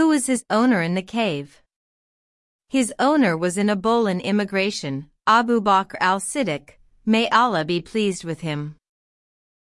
Who was his owner in the cave? His owner was in Ebolan immigration, Abu Bakr al-Siddiq, may Allah be pleased with him.